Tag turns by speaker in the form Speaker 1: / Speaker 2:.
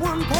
Speaker 1: one point.